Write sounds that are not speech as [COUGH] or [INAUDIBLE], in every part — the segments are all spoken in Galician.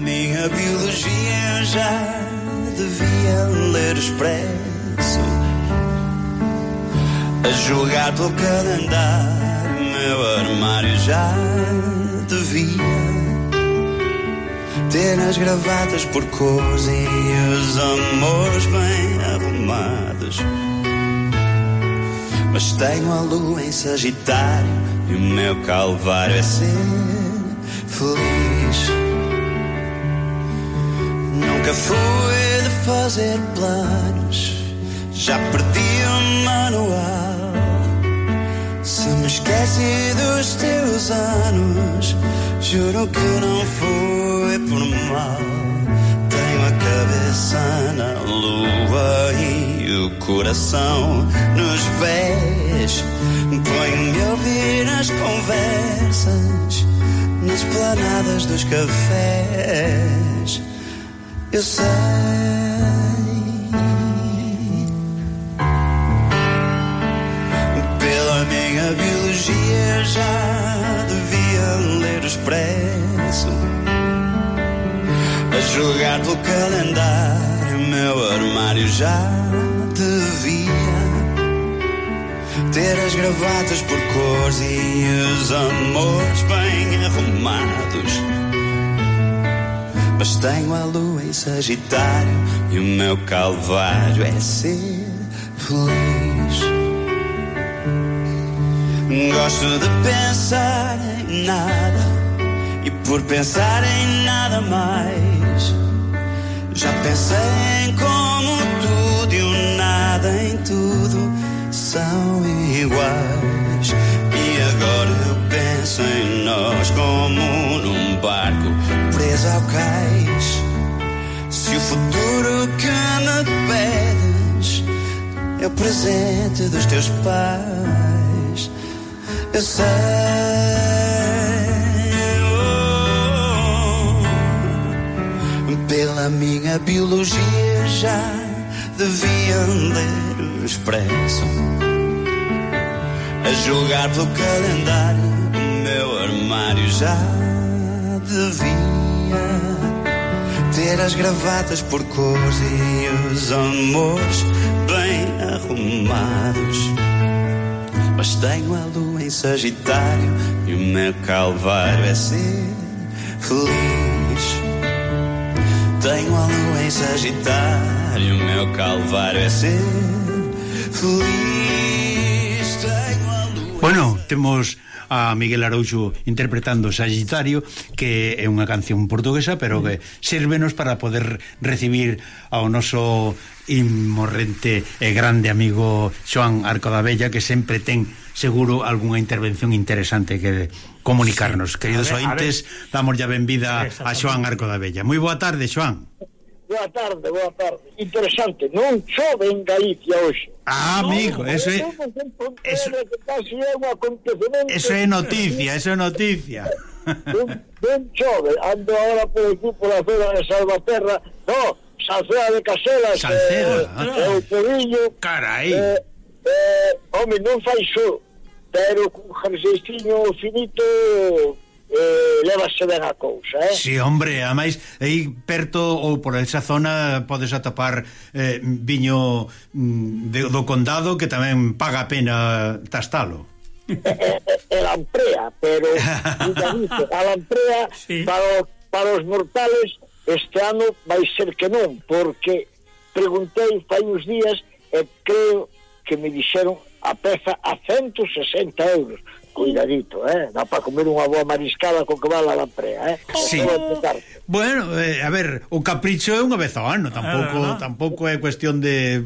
minha biologia já devia ler expresso. A julgar pelo calendário, meu armário já devia ter as gravatas por cores e os amores bem arrumados. Mas tenho a lua em Sagitário e o meu calvário é ser feliz. Nunca fui de fazer planos, já perdi o manual. Se me esqueci dos teus anos, juro que não foi por mal. Tenho a cabeça na lua e o coração nos pés. Ponho-me a ouvir as conversas nas planadas dos cafés. Eu sei. Pela minha biologia já devia ler o expresso. A julgar pelo calendário, meu armário já devia ter as gravatas por cores e os amores bem arrumados. Mas tenho a lua em Sagitário e o meu calvário é ser feliz. Gosto de pensar em nada e por pensar em nada mais. Já pensei em como tudo e o nada em tudo são iguais. E agora eu penso em nós como num barco preso ao cais. Se o futuro que me pedes é o presente dos teus pais, eu sei. oh, pela minha biologia já deviam ler o expresso. A julgar pelo calendário, o meu armário já devia ter as gravatas por cores e os amores bem arrumados. Mas tenho a lua em Sagitário e o meu calvário é ser feliz. Tenho a lua em Sagitário, o meu calvário é ser feliz. Tenho a lua. Bueno, temos a Miguel Arouxo interpretando Sagitario, que é unha canción portuguesa, pero que sírvenos para poder recibir ao noso inmorrente e grande amigo Xoan Arco da Bella, que sempre ten seguro algunha intervención interesante que comunicarnos. Sí. Queridos ver, ointes, damos ya benvida a Xoan Arco da Bella. Moi boa tarde, Xoan. Boa tarde, boa tarde. Interesante, non chove en Galicia hoxe. Ah, amigo, no, eso é eso, eso é noticia, eso é noticia. Un, un chove, ando agora por aquí por a zona de Salvaterra, no, Salceda de Caselas, Salceda, eh, eh, o Porillo, carai. Eh, eh, home, non fai xo, pero cun jerseistiño finito eh, levase ben a cousa, eh? Si, sí, hombre, a máis aí perto ou por esa zona podes atopar eh, viño mm, de, do condado que tamén paga pena tastalo. [LAUGHS] El amprea, pero [LAUGHS] a lamprea sí. para, para os mortales este ano vai ser que non, porque preguntei fai uns días e creo que me dixeron a peza a 160 euros cuidadito, eh? Dá para comer unha boa mariscada co que bala la prea, eh? Sí. Bueno, eh, a ver, o capricho é unha vez ao ano, tampouco ah, no, tampouco é cuestión de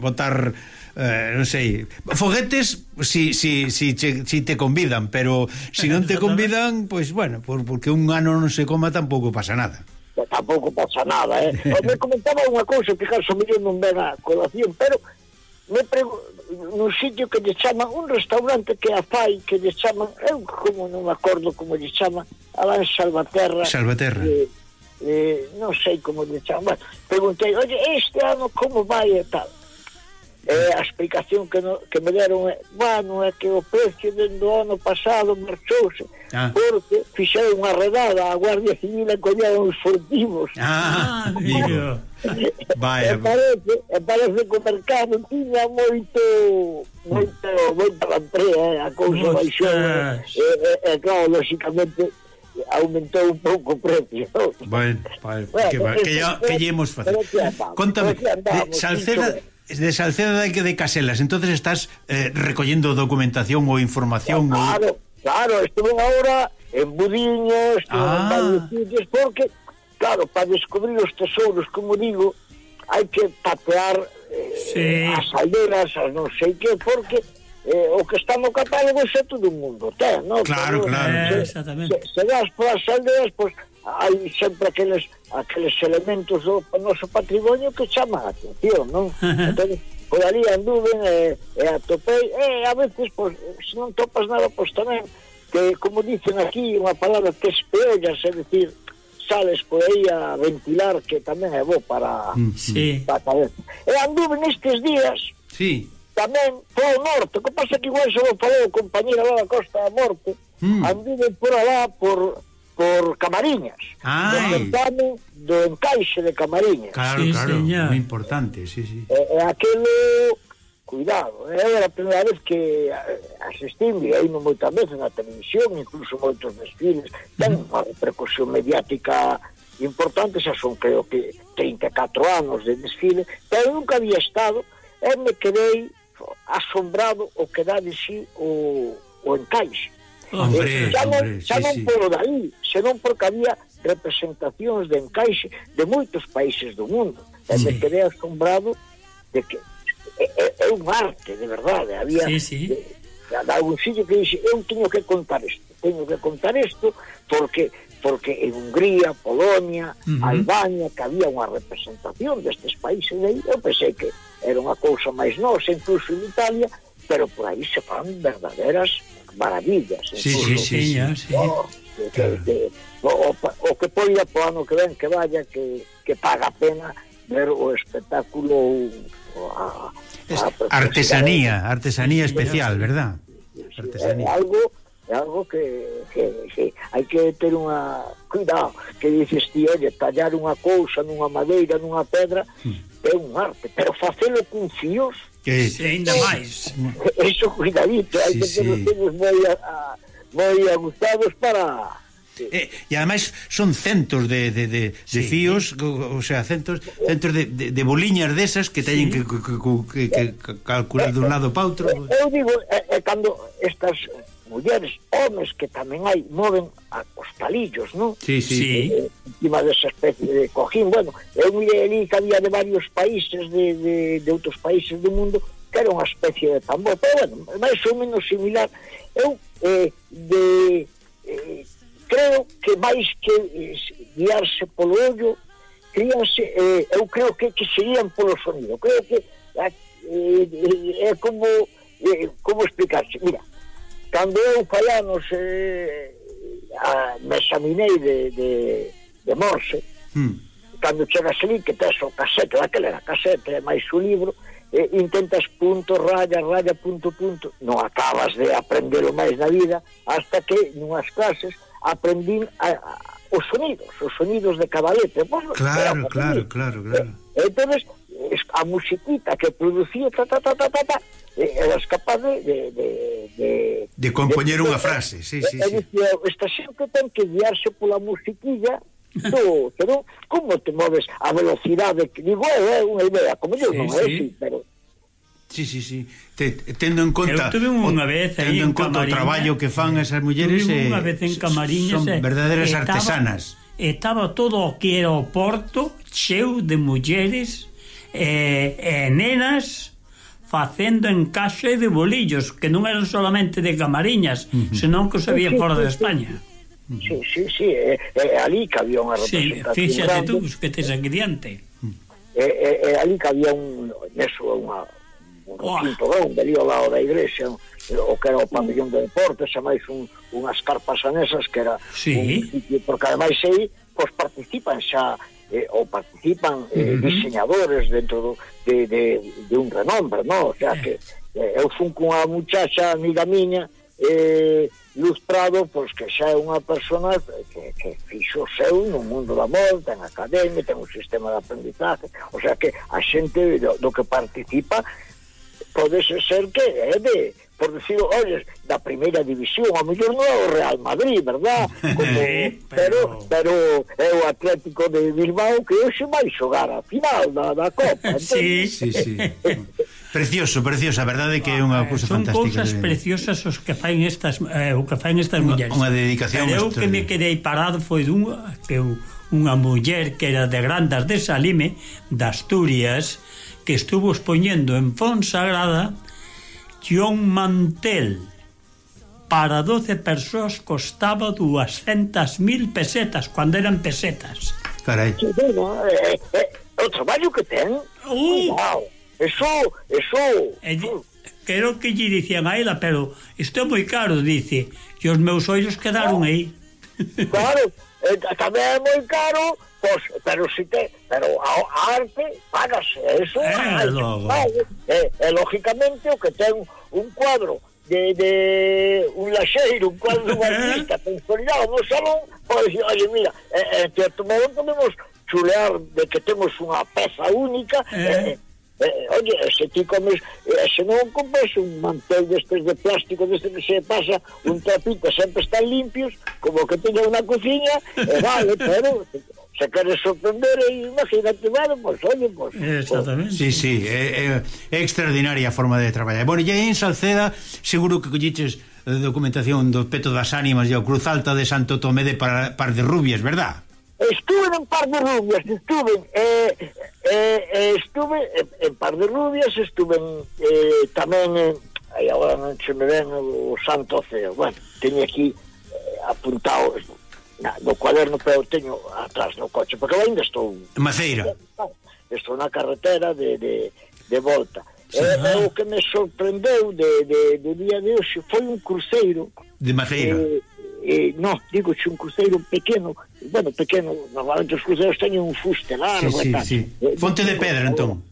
botar eh, non sei, foguetes si, si, si, che, si te convidan, pero se si non te convidan, pois pues, bueno, por, porque un ano non se coma tampouco pasa nada tampouco pasa nada, eh? [LAUGHS] Me comentaba unha cousa que caso mellor non ven a colación, pero me prego, nun sitio que lle chaman un restaurante que a fai que lle chaman, eu como non me acordo como lle chaman, alá en Salvaterra. Salvaterra. Eh, eh, non sei como lle chaman. Bueno, preguntei, oye, este ano como vai e tal? Eh, a explicación que, no, que me deron é, bueno, é que o precio do ano pasado marchouse ah. porque fixeron unha redada a Guardia Civil e collaron os furtivos. Ah, ah amigo. Vaya. E eh, parece, e parece que o mercado tiña moito moito moita lamprea, eh, a cousa baixou. Eh, e, e, e claro, lógicamente aumentou un pouco o precio. Bueno, vale, bueno que, va, que, ya, que llemos facer. Contame, de Salceda, de Salceda de, de Caselas, entonces estás eh, recollendo documentación ou información? Claro, ou... claro, estuve agora en Budiño, ah. en varios sitios, porque Claro, para descubrir os tesouros, como digo, hai que patear eh, sí. as aldeiras, as non sei que, porque eh, o que está no catálogo xa todo o mundo ten, non? Claro, Pero, claro, eh, se, exactamente. Se, se das polas aldeas, pois, hai sempre aqueles, aqueles elementos do noso patrimonio que chaman a atención, non? [LAUGHS] entón, por ali anduven e, e atopei, e a veces, pois, se non topas nada, pois tamén, que, como dicen aquí, unha palabra que espeollas, é dicir, sales por aí a ventilar que tamén é bo para, mm, sí. para a cabeza. E eh, anduve nestes días sí. tamén polo norte, que pasa que igual se vou falou o compañero lá da Costa da Morte, mm. anduve por alá por por Camariñas. Ai. Do, do encaixe de Camariñas. Claro, sí, claro, señor. moi importante, sí, sí. Eh, eh, e, e aquelo cuidado, eh? era a primeira vez que eh, asistimos, aí non moitas veces na televisión, incluso moitos desfiles, ten unha repercusión mediática importante, xa son creo que 34 anos de desfile, pero nunca había estado, e me quedei asombrado o que dá de si o, o encaixe. Hombre, eh, xa non, hombre, xa non sí, polo dali, senón porque había representacións de encaixe de moitos países do mundo. E sí. me quedei asombrado de que é, é un arte, de verdade. Había sí, sí. De, algún sitio que dixe, eu teño que contar isto, teño que contar isto porque porque en Hungría, Polonia, uh -huh. Albania, que había unha representación destes países de aí, eu pensei que era unha cousa máis nosa, incluso en Italia, pero por aí se fan verdaderas maravillas. Sí, incluso, sí, sí, sí, sí. O, que, claro. que, o, o, o que poida po ano que ven que vaya, que, que paga pena ver o espectáculo a, a artesanía, artesanía especial, verdad? Artesanía. É algo é algo que, que, que hai que ter unha cuidado que dices ti, oye, tallar unha cousa nunha madeira, nunha pedra hmm. é un arte, pero facelo con fíos que sí, ainda máis eso cuidadito, hai sí, que ter sí. os moi, a, moi agustados para Sí. E, eh, e ademais son centos de, de, de, sí, de fíos, o, o sea, centos, centos de, de, de boliñas desas que teñen sí. que, que, que, que calcular dun lado para outro. Eh, eh, eu digo, é, é cando estas mulleres, homes que tamén hai, moven a, os palillos, non? Sí, sí. E, encima desa especie de cojín. Bueno, eu mirei ali que había de varios países, de, de, de outros países do mundo, que era unha especie de tambor, pero bueno, máis ou menos similar. Eu, eh, de... Eh, creo que máis que guiarse polo ollo críanse, eh, eu creo que, que serían polo sonido creo que ah, eh, é eh, como eh, como explicarse mira, cando eu fallanos eh, a, me examinei de, de, de Morse mm. cando chegas ali que tes o casete daquela era casete máis o libro eh, intentas punto, raya, raya, punto, punto non acabas de aprender o máis na vida hasta que nunhas clases aprendín a, a, os sonidos, os sonidos de cabalete. Pues, claro, claro, claro, claro. E, entonces a musiquita que producía ta, ta, ta, ta, ta, ta eras capaz de de, de, de, de compoñer unha frase sí, sí, sí. Dicía, oh, esta xente ten que guiarse pola musiquilla do, pero como te moves a velocidade que digo, é eh, unha idea como sí, non, sí. é, sí, pero Sí, sí, sí. Te, tendo en conta Eu tuve unha vez aí tendo en, en conta Camariña, o traballo que fan eh, esas mulleres eh, unha vez en Camariñas son verdadeiras estaba, artesanas. Estaba todo o que era o porto cheo de mulleres e eh, eh, nenas facendo encaixe de bolillos, que non eran solamente de Camariñas, uh -huh. senón que se había fora de España. Sí, sí, sí, eh, eh, ali que había unha representación sí, fíxate tú, que tes aquí diante. Eh, eh, eh ali que había un, eso, unha, no oh. grande ali ao lado da igrexa, o que era o pabellón de deportes, e máis un, unhas carpas anesas que era sí. un sitio, porque ademais aí pois participan xa eh, ou participan eh, uh -huh. diseñadores dentro do, de, de, de un renombre, no? O sea, eh. que eh, eu fun cunha muchacha amiga miña, eh, Luz Prado, pois que xa é unha persona que, que fixo seu no mundo da moda, ten academia, ten un sistema de aprendizaje, o sea que a xente do, do que participa pode ser que é de, por decir, olles, da primeira división, a mellor non é o Real Madrid, verdad? [LAUGHS] Como, sí, pero... pero é o Atlético de Bilbao que hoxe vai xogar a final da, da Copa. [LAUGHS] sí, sí, sí. [LAUGHS] Precioso, precioso, a verdade é que é unha ah, cousa Son fantástica. Son cousas preciosas os que faen estas eh, o que faen estas unha, mulleres. Unha dedicación. Pero eu que me quedei parado foi dunha que eu, unha muller que era de Grandas de Salime, de Asturias, que estuvo expoñendo en Fonsagrada John Mantel para 12 persoas costaba 200.000 pesetas cando eran pesetas Carai. Bueno, eh, eh, eh, o traballo que ten uh. wow. eso, eso eh, creo que lle dicían a ela pero isto é moi caro, dice e os meus ollos quedaron aí claro, eh, tamén é moi caro Pois, pero si te, pero a, a arte pagase, eso é, hai, logo. lógicamente o que ten un cuadro de, de un laxeiro, un cuadro dun [LAUGHS] artista consolidado no salón, pois, oye, mira, eh, eh, en eh, certo modo podemos chulear de que temos unha peza única, eh. Eh, Eh, eh oye, se ti comes, eh, se non compres un mantel destes de plástico, deste que se pasa, un trapito, sempre están limpios, como que teña unha cociña, e eh, vale, pero se queres sorprender, imagínate, vale, pois, pues, oye, pois... Pues, Exactamente. Pues. Sí, sí, é, é, é extraordinaria a forma de traballar. Bueno, e en Salceda, seguro que colliches eh, documentación do Peto das Ánimas e o Cruz Alta de Santo Tomé de Par, Par de Rubias, verdad? Estuve en Par de Rubias, estuve, eh, eh, eh estuve en Par de Rubias, estuve eh, tamén en, aí agora non se me ven o Santo Oceo. Bueno, teño aquí eh, apuntado na, do cuaderno que eu teño atrás no coche, porque eu ainda estou... Maceira. Estou na carretera de, de, de volta. Sí, e, ah. o que me sorprendeu de, de, de día de hoxe foi un cruceiro... De Maceira. Eh, eh, no, digo un cruceiro pequeno, bueno, pequeno, normalmente os cruceiros teñen un fuste largo sí, sí, e tal. Sí. Eh, Fonte de pedra, eh, entón.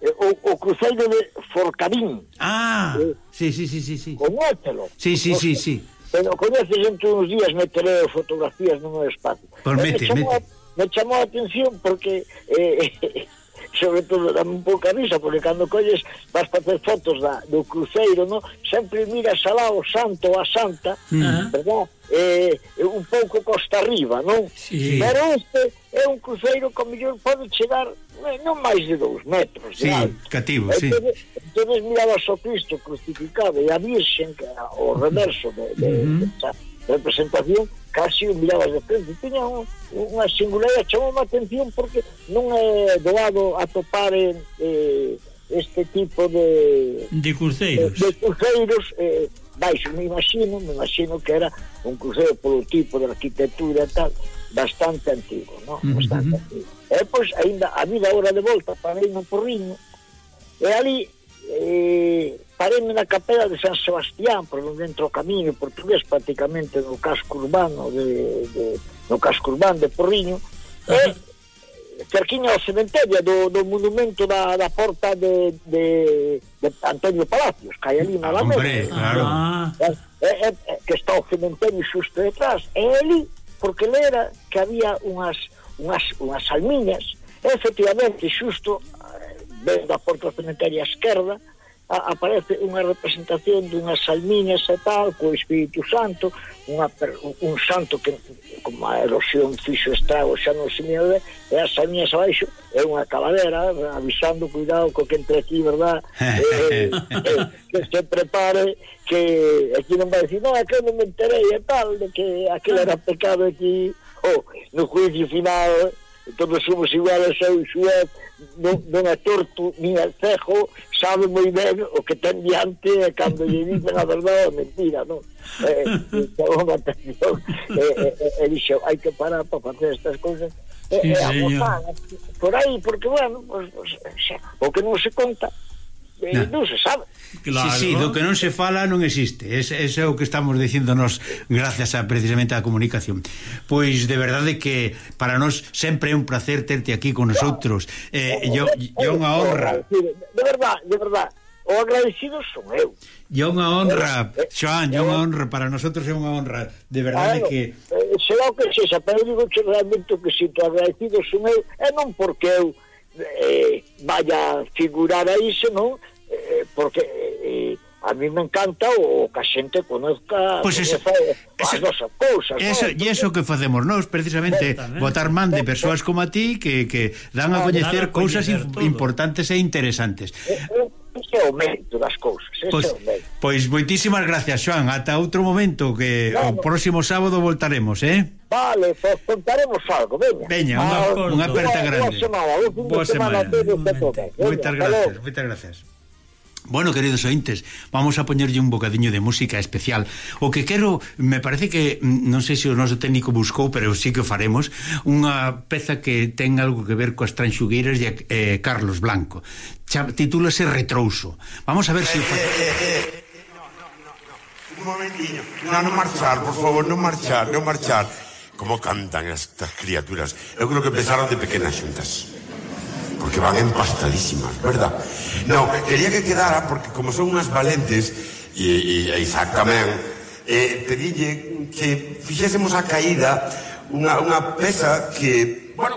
Eh, o, o cruceiro de Forcadín. Ah, eh, sí, sí, sí, sí, sí. Con Sí, sí, sí, sí. Pero coñeces ese uns días meteré fotografías no meu espacio. Pues mete, me chamou, mete. me chamou a atención porque eh, [LAUGHS] sobre todo dame un pouca risa, porque cando colles vas facer fotos da, do cruceiro, no? sempre miras alá o santo ou a santa, mm. uh -huh. verdad? Eh, un pouco costa arriba, non? Sí. Pero este é un cruceiro que mellor pode chegar eh, non máis de dous metros sí, de alto. cativo, sí. Entonces mirabas o Cristo crucificado e a Virxen, que era o reverso de, de, uh -huh. de, de representación casi mirabas de frente tiña un, unha singularidade chamou a atención porque non é doado atopar eh, este tipo de de cruceiros de, de cruceiros eh, baixo, me imagino me imagino que era un cruceiro polo tipo de arquitectura e tal bastante antigo, no? bastante uh -huh. antigo. e eh, pois ainda a vida hora de volta para ir no Porriño e ali eh, pareme na capela de San Sebastián por onde entra o camiño portugués prácticamente no casco urbano de, de, no casco urbano de Porriño uh -huh. e cerquiña ao cementerio do, do monumento da, da porta de, de, de Antonio Palacios cai ali na Alameda Hombre, claro. Ah. e, e, e, que está o cementerio xusto detrás e ali porque lera que había unhas, unhas, unhas almiñas e efectivamente xusto vendo a porta cementaria esquerda, a, aparece unha representación dunhas salmiñas e tal, co Espírito Santo, unha, un santo que como a erosión fixo estrago xa non se mide, e as salmiñas abaixo é unha calavera, avisando cuidado co que entre aquí, verdad? [LAUGHS] eh, eh, eh, que se prepare que aquí non vai dicir, non, é que non me enterei e tal, de que aquel era pecado aquí, ou oh, no juicio final todos somos iguales, eu xuez, dun actor é cejo sabe moi ben o que ten diante e cando lle dicen a verdade é mentira non? Eh, chamou a atención e eh, eh, eh, dixo hai que parar para facer estas cousas e, sí, eh, por aí porque bueno pues, pues, xa, o que non se conta eh, non se sabe. Claro. Sí, sí, do que non se fala non existe. Ese es é o que estamos diciéndonos gracias a precisamente á comunicación. Pois de verdade que para nós sempre é un placer terte aquí con nosotros. Eh, oh, yo, oh, yo oh, unha honra. De verdad, de verdad. O agradecido son eu. E unha honra, eh, eh, Joan, é eh. unha honra, para nosotros é unha honra, de verdade claro, que... Será o que se xa, pero digo que realmente que sinto agradecido son eu, e non porque eu eh, vaya a figurar aí, senón eh, porque eh, a mí me encanta o, o que a xente conozca pues eso, as eso, nosas cousas eso, ¿no? e iso que facemos nós precisamente Exactamente. botar man de persoas como a ti que, que dan a coñecer ah, cousas importantes e interesantes eh, eh, ese é o mérito das cousas ese pois, é o mérito. pois moitísimas gracias Joan. ata outro momento que claro. o próximo sábado voltaremos eh? vale, pues, contaremos algo veña, veña unha, ah, unha aperta grande boa semana, boa semana. semana. moitas gracias, moitas gracias Bueno, queridos ointes, vamos a poñerlle un bocadiño de música especial. O que quero, me parece que, mm, non sei se o noso técnico buscou, pero sí que o faremos, unha peza que ten algo que ver coas tranxugueiras de eh, Carlos Blanco. Cha, titúlase Retrouso. Vamos a ver eh, se... Si eh, eh, eh. No, no, no. Un momentiño. No, non marchar, por favor, non marchar, non marchar. Como cantan estas criaturas. Eu creo que empezaron de pequenas xuntas. Porque van empastadísimas, verdad? No, quería que quedara porque como son unhas valentes e, e, e Isaac tamén, eh, que fixésemos a caída unha, unha peza que